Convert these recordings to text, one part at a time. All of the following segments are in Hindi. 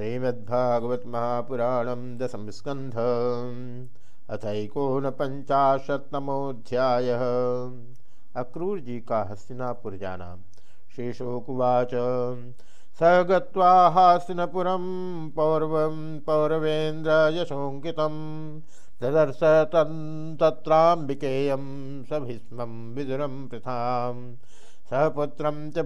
श्रीमद्भागवत महापुराणम दशम स्कंध अथकोन पंचाशतमोध्याय अक्रूर जी का हस्तिनापुर जाना। शेषोकुवाच स गास्तिनपुरम पौरव पौरवेन्द्र यशोकित ददर्श तत्राम्बिकेयं सभीस्म भीष्मं विदुरं पृथाम् सपुत्रं च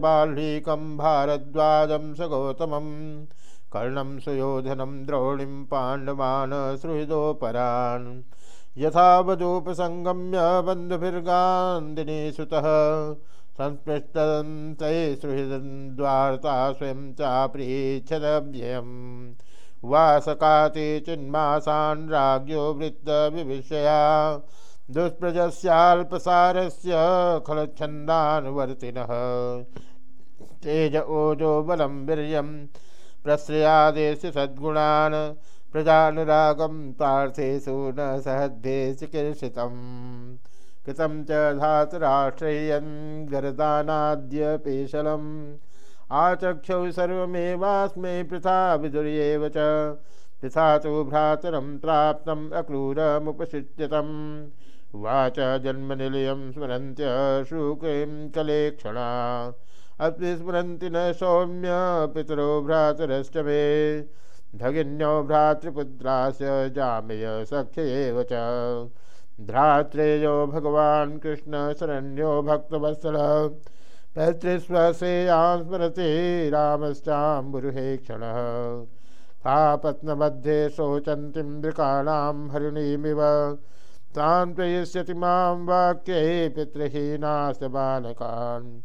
भारद्वाजं स गौतमम्। कर्णं सुयोधनं द्रोणिं पाण्डवान् सुहृदोपरान् यथावदोपसङ्गम्य बन्धुभिर्गान्दिनी सुतः संस्पृष्टं तै सुहृद्वार्ता स्वयं चाप्रीच्छदव्ययम्। वासकाति चिन्मासान् राज्ञो वृत्तविविषया। दुष्प्रजस्याल्पसारस्य खलच्छन्दानुवर्तिनः। तेज ओजो बलं वीर्यं प्रश्रयादेश सद्गुणान् प्रजानुरागं प्रार्थेषु न सहद्भे चिकीर्षितम्। कृतं च धातराष्ट्रय्यन् गरदानाद्यपेशलम् आचक्षौ सर्वमेवास्मै पृथा विदुर्येव च। पृथा तु भ्रातरं प्राप्तम् अक्रूरमुपसृत्यतम् वाच जन्मनिलयं स्मरन्त्य शुक्रीं कलेक्षणा। अतिस्मरन्ति न सौम्य पितरो भ्रातरश्च मे। भगिन्यो भ्रातृपुत्रास्य जामय सख्य एव च। भ्रात्रेयो भगवान् कृष्णशरण्यो भक्तवत्सल। पैतृस्वसेयां स्मरति रामश्चाम्बुरुहे क्षणः। तापत्नमध्ये शोचन्तीं मृकाणां हरिणीमिव। तान् माँ वाक्ये पितृहीनास्य बालकान्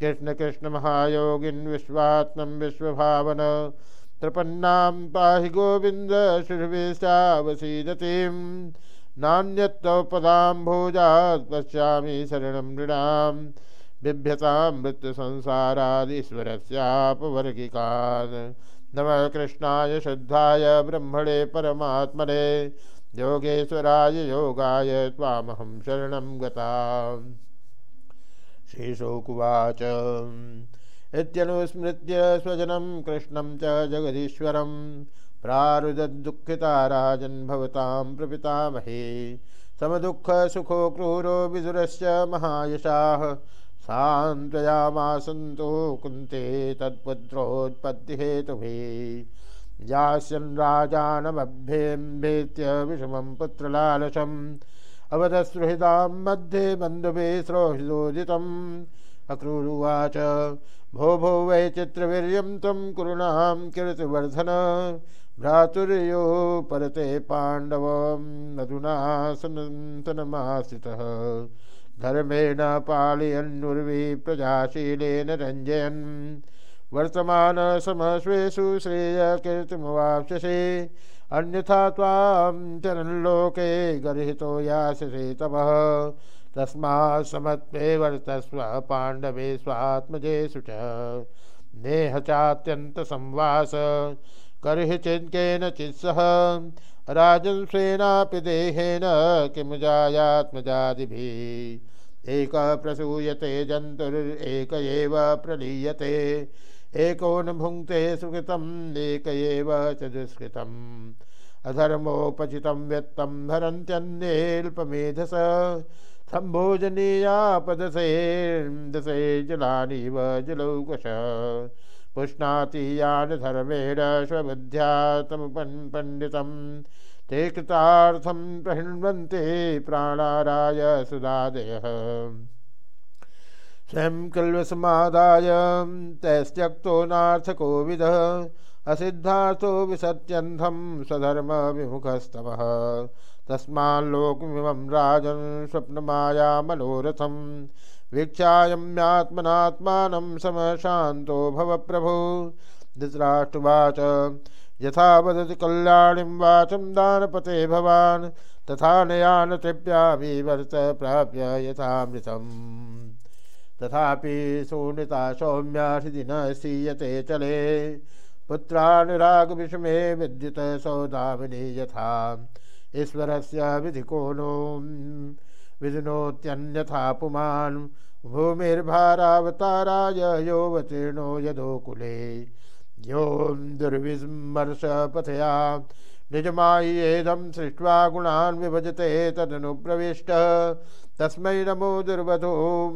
कृष्ण कृष्ण महायोगिन विश्वात्म विश्वभावन। प्रपन्नां पाहि गोविन्द शुर्वेशावसीदतीं नान्यत्तपदाम्भोजात् पश्यामि शरणं नृणां। बिभ्यतां मृत्युसंसारादीश्वरस्यापवर्गिकान्। नमः कृष्णाय शुद्धाय ब्रह्मणे परमात्मने। योगेश्वराय योगाय त्वामहं शरणं गता श्रीशोकुवाच। इत्यनुस्मृत्य स्वजनं कृष्णं च जगदीश्वरं। प्रारुदुःखिता राजन् भवतां प्रपितामहे। समदुःखसुखो क्रूरो विदुरस्य महायशाः। सान्त्वयामासन्तो कुन्ते तत्पुत्रोत्पत्तिहेतुभिः। यास्यन् राजानमभ्येम्भेत्य विषमं पुत्रलालसम्। अवधसृहृदां मध्ये बन्धुभे सौहृदोदितम् अक्रूरुवाच। भो भो वै चित्रवीर्यं त्वं कुरुणां कीर्तिवर्धन। भ्रातुर्यो परते पाण्डवं मधुना सनन्तनमाश्रितः। धर्मेण पालयन्नुर्वी प्रजाशीलेन रञ्जयन्। वर्तमानसमस्वेषु श्रेयकीर्तिमवाप्स्यसे अन्यथा तां चरन्लोके गर्हितो यास्यसे तपः तस्मात् समत्वे वर्तस्व पांडवे स्वात्मजेषु च नेह चात्यन्तसंवास कर्हि चिन्केन चित्सह राजन् स्वेनापि देहेन किम जायात्मजादिभिः एक प्रसूयते जन्तुरेक एव प्रलीयते। एको न भुङ्क्ते सुकृतम् एक एव च दुष्कृतम् अधर्मोपचितं व्यत्तं भरन्त्यन्येऽल्पमेधस। सम्भोजनीयापदसे जलौकश। पुष्णाति यान धर्मेण स्वबुद्ध्या तमुपन् पण्डितं ते कृतार्थं प्रहिण्वन्ते प्राणाराय सुदादयः। स्वयं कल्वसमादाय तैस्त्यक्तो नार्थको विदः, असिद्धार्थो विसत्यन्धं स्वधर्म विमुखस्तमः। तस्माल्लोकमिमं राजन् स्वप्नमाया मनोरथं वीक्षायम्यात्मनात्मानं समशान्तो भव प्रभो धृतराष्ट्रवाच यथा वदति कल्याणीं वाचं दानपते भवान्, तथा नयान तृप्यामि वर्त प्राप्य यथामृतम्। तथापि शून्यता सौम्या न स्थीयते चले। पुत्रानुराग विषमे विद्युत सौदामिनी यथा। ईश्वर से ईश्वरस्य विधिकोनो विधुनोत्यन्यथा पुमान्। भूमिर्भारावताराय योऽवतीर्णो यदोकुले यो दुर्विस्मर्शपथया। निजमायेदं सृष्ट्वा गुणान् विभजते, तदनुप्रविष्ट। तस्मै नमो दुर्वधो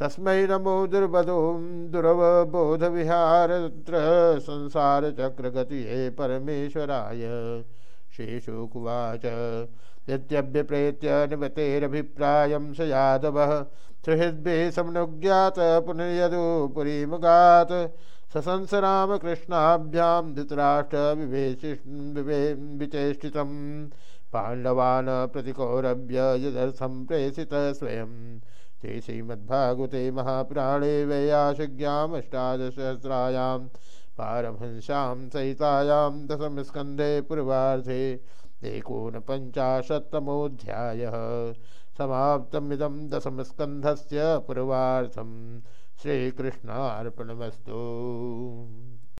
तस्मै नमो दुर्वधो दुरवबोधविहारत्र संसारचक्रगतिये परमेश्वराय। श्रीशुकुवाच नित्यभ्यप्रेत्य निमतेरभिप्रायं स यादवः। सुहृद्भिः समनुज्ञात पुनर्यदु पुरीमुगात्। ससंस रामकृष्णाभ्यां धृतराष्ट्रविवेशिविचेष्टितं पाण्डवान् प्रतिकौरभ्य यदर्थं प्रेषितः स्वयं श्री श्रीमद्भागवते महापुराणे वैयाशिज्ञामष्टादशसहस्रायां पारमहंस्यां सहितायां दशमस्कन्धे पूर्वार्धे एकोनपञ्चाशत्तमोऽध्यायः। समाप्तमिदं दशमस्कन्धस्य पूर्वार्थं। श्रीकृष्णार्पणमस्तु।